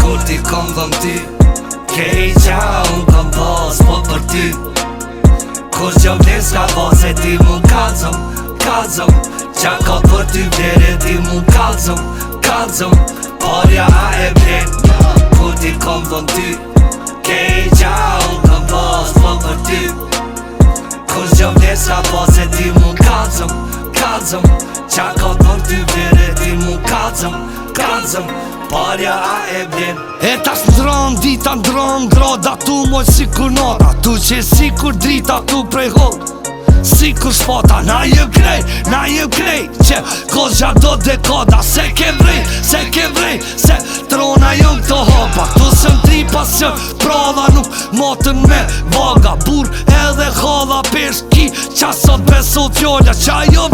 Kur ti kom dhëm ti Kejqa unë kom bas po për ti Kur që vdes ka e ti mu kalzëm Kalzëm Qa ka për ti mu kalzëm Kalzëm Por ja zëm Parja a e bjen E ta së dita në dron tu moj si kur nora Tu që si kur drita tu prej hot Si kur shpota Na ju krej, na ju krej Që kosë do dekoda Se ke vrej, se ke vrej Se trona ju këto hopa Tu së tri pas që prodha Nuk motën me voga Bur edhe hodha Pesh ki qasot sot jolla Qa jo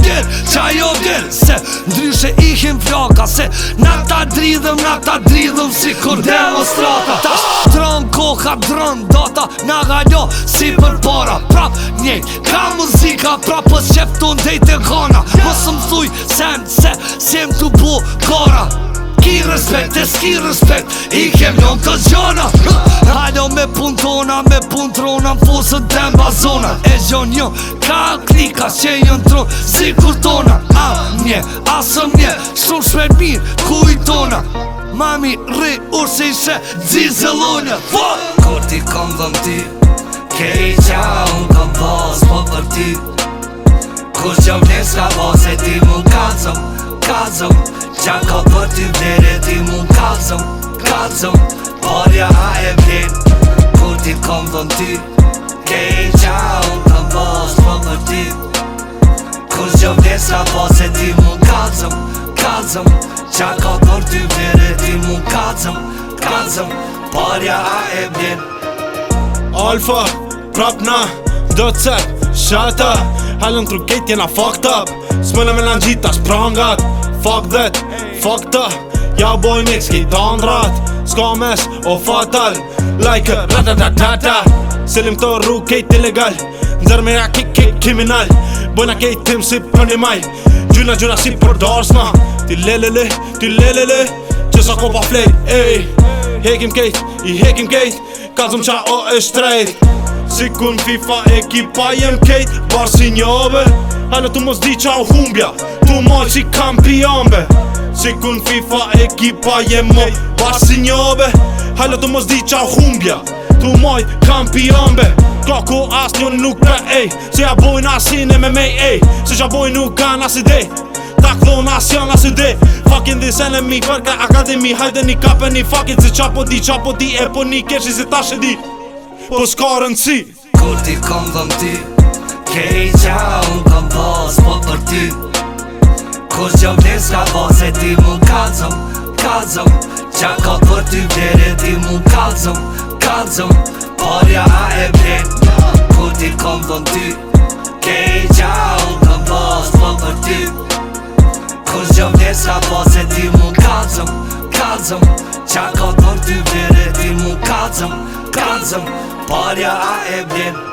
ndihim flaka Se na ta dridhëm, na ta dridhëm si kur demonstrata Ta shtron koha dron data, na gado si për para Prap njej, ka muzika, prap pës qep të ndejt e gana Mosë më thuj, sem, se, sem të bu kora s'ki respekt, e s'ki respekt I kem njën të gjona Halo me pun tona, me pun trona Më fosën të mba zona E gjon një ka klika që i në Si kur tona A nje, asëm nje Shumë shmer mirë ku i tona Mami rri ursi shë Dzi Kur ti kom dhëm ti Ke i qa unë kom dhëz po për ti Kur që më njës ka bëz e ti më kacëm Ka zëm, qanë ka përtit dhere, ti mu ka zëm Ka zëm, përja a e bjen Kur ti konë vëndi Ke i qaun, tam bësë për përtit Kur gjëm desa, bëse ti mu ka zëm Ka zëm, qanë ka përtit dhere, ti mu ka zëm Ka zëm, e bjen Alfa, prapna, do tësat, shata Hallën tru gate jena fucked up Smëllë me lanë s'prangat Fuck that, fuck ta Ja u boj mix ki të ndrat Ska mes o fatal Like a ratatatata Selim të rru kejt illegal Ndër me ja kik kik kriminal Bojna kejt tim si për një maj Gjuna gjuna si për dorsna Ti lelele, ti lelele Që sa ko pa flejt, Hekim kejt, i hekim kejt Kanë zëm qa o e Sikun FIFA ekipa jem kejt Barë si një tu mos di qa u humbja Tu ma qi kam pionbe FIFA ekipa jem më Barë si një tu mos di qa u humbja Tu majt kampionbe Koku Ka as nuk ka ej Se ja bojnë asin e me me ej Se qa bojnë nuk ka nas i dej Ta klon as janë nas i dej this enemy, fuck the academy Hajde një kape një fucking Se qa po di qa po di e po një kesh se zeta shedi po s'ka rëndësi Kur ti kom dhëm ti Ke i qa unë kom bos po për ti Kur që më njës ka bos e ti mu kalzëm Kalzëm Qa ka për ty bjerë ti mu kalzëm Kalzëm Porja a e bjen Kur ti kom dhëm ti Ke i qa unë kom bos po për ti Kur që më njës ka bos e ti mu kalzëm Kalzëm Qa ka për ty bjerë ti mu kalzëm Kalzëm Ka parja a e blinë